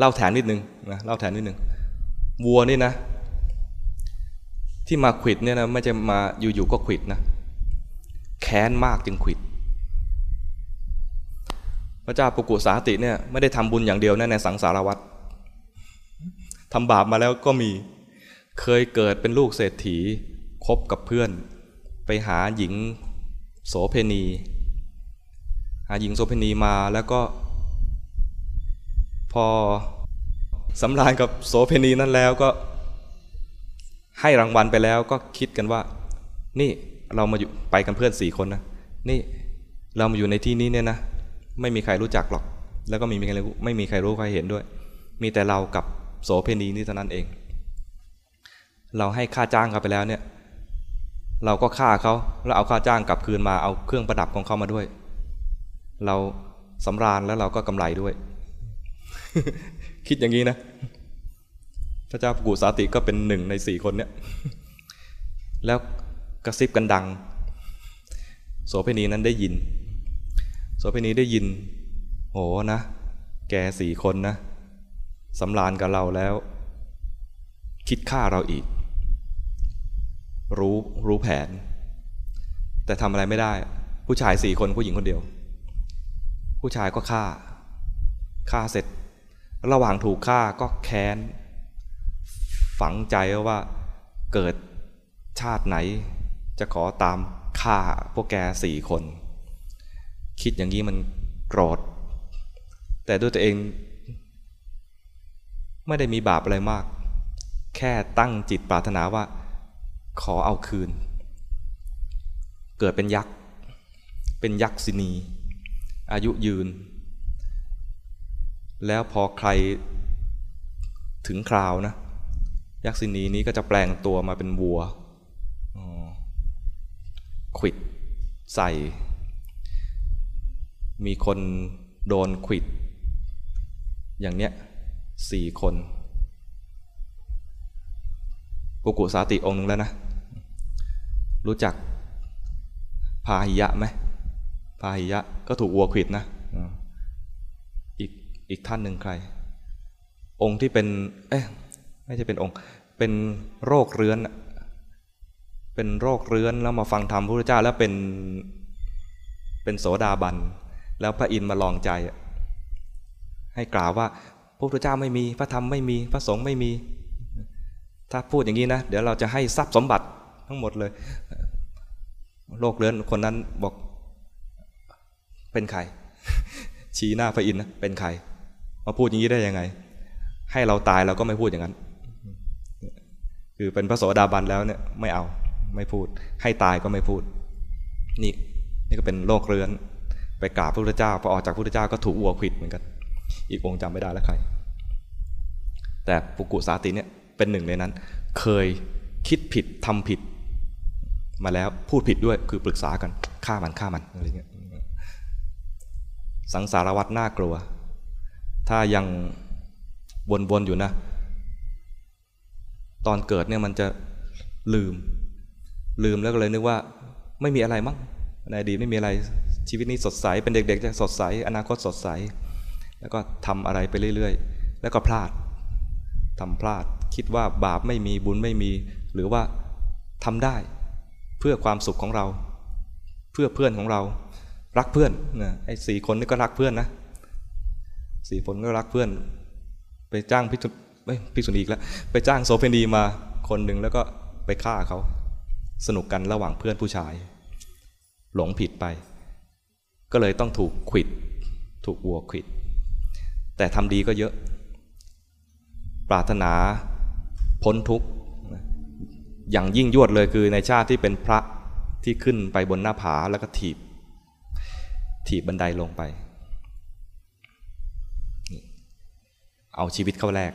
เล่าแถมนิดนึงนะเล่าแถมนิดนึงวัวนี่นะ ที่มาขิดเนี่ยนะไม่จะมาอยู่ๆก็ขิดนะแค้นมากจึงขิด พระเจ้าปุกุสาติเนี่ยไม่ได้ทำบุญอย่างเดียวนะในสังสารวัตรทำบาปมาแล้วก็มีเคยเกิดเป็นลูกเศรษฐีคบกับเพื่อน ไปหาหญิงโสเพณี หาหญิงโสเพณีมาแล้วก็ พอสำราญกับโสเพณีนั้นแล้วก็ให้รางวัลไปแล้วก็คิดกันว่า นี่เรามาอยู่ไปกันเพื่อนสี่คนนะนี่เรามาอยู่ในที่นี้เนี่ยนะ ไม่มีใครรู้จักหรอก แล้วก็ไม่มีใครรู้ไม่มีใครรู้ใครเห็นด้วย มีแต่เรากับโสเพณีนี่เท่านั้นเอง เราให้ค่าจ้างเขาไปแล้วเนี่ย เราก็ฆ่าเขาแล้วเอาค่าจ้างกลับคืนมาเอาเครื่องประดับของเขามาด้วย เราสำราญแล้วเราก็กำไรด้วย คิดอย่างนี้นะพระเจ้าปุกุสาติก็เป็นหนึ่งในสี่คนเนี่ยแล้วกระซิบกันดัง โสเพณีนั้นได้ยิน โสเพณีได้ยิน โหนะ แกสี่คนนะสำราญกับเราแล้ว คิดฆ่าเราอีก รู้รู้แผน แต่ทำอะไรไม่ได้ ผู้ชายสี่คนผู้หญิงคนเดียว ผู้ชายก็ฆ่าฆ่าเสร็จ ระหว่างถูกฆ่าก็แค้น ฝังใจว่าเกิดชาติไหน จะขอตามฆ่าพวกแกสี่คน คิดอย่างนี้มันโกรธ แต่ด้วยตัวเอง ไม่ได้มีบาปอะไรมาก แค่ตั้งจิตปรารถนาว่า ขอเอาคืน เกิดเป็นยักษ์ เป็นยักษินี อายุยืน แล้วพอใครถึงคราวนะ ยักษินีนี้ก็จะแปลงตัวมาเป็นวัวขิดใส่ มีคนโดนขิด อย่างเนี้ยสี่คนปุกุสาติองค์หนึ่งแล้วนะ รู้จักพาหิยะไหมพาหิยะก็ถูกวัวขิดนะ อีก อีกท่านหนึ่งใคร องค์ที่เป็น เอ๊ะไม่ใช่เป็นองค์ เป็นโรคเรื้อน เป็นโรคเรื้อนแล้วมาฟังธรรมพระพุทธเจ้าแล้วเป็นเป็นโสดาบัน แล้วพระอินทร์มาลองใจ ให้กล่าวว่าพระพุทธเจ้าไม่มีพระธรรมไม่มีพระสงฆ์ไม่มี ถ้าพูดอย่างนี้นะ เดี๋ยวเราจะให้ทรัพย์สมบัติทั้งหมดเลยโรคเรื้อนคนนั้นบอกเป็นใครชี้หน้าพระอินทร์นะเป็นใคร มาพูดอย่างนี้ได้ยังไง ให้เราตายเราก็ไม่พูดอย่างนั้น คือเป็นพระโสดาบันแล้วเนี่ยไม่เอาไม่พูด ให้ตายก็ไม่พูด นี่นี่ก็เป็นโรคเรื้อน ไปกราบพระพุทธเจ้าพอออกจากพระพุทธเจ้าก็ถูกวัวขิดเหมือนกัน อีกองค์จำไม่ได้แล้วใคร แต่ปุกุสาติเนี่ยเป็นหนึ่งในนั้น เคยคิดผิดทำผิด มาแล้วพูดผิดด้วยคือปรึกษากันฆ่ามันฆ่ามันอะไรเงี้ยสังสารวัตรน่ากลัว ถ้ายังวนๆอยู่นะ ตอนเกิดเนี่ยมันจะลืม ลืมแล้วก็เลยนึกว่า ไม่มีอะไรมั้งในอดีตไม่มีอะไรชีวิตนี้สดใส เป็นเด็กๆจะสดใส อนาคตสดใส แล้วก็ทำอะไรไปเรื่อยๆ แล้วก็พลาดทำพลาดคิดว่าบาปไม่มีบุญไม่มี หรือว่าทำได้ เพื่อความสุขของเรา เพื่อเพื่อนของเรา รักเพื่อนนะไอ้สี่คนนี่ก็รักเพื่อนนะ สี่คนก็รักเพื่อน ไปจ้างพิจุพิสุนีอีกแล้ว ไปจ้างโซเฟนีมาคนหนึ่งแล้วก็ไปฆ่าเขา สนุกกันระหว่างเพื่อนผู้ชาย หลงผิดไป ก็เลยต้องถูกขิด ถูกวัวขิด แต่ทำดีก็เยอะ ปรารถนาพ้นทุกข์อย่างยิ่งยวดเลยคือในชาติที่เป็นพระที่ขึ้นไปบนหน้าผาแล้วก็ถีบ ถีบบันไดลงไป เอาชีวิตเข้าแรก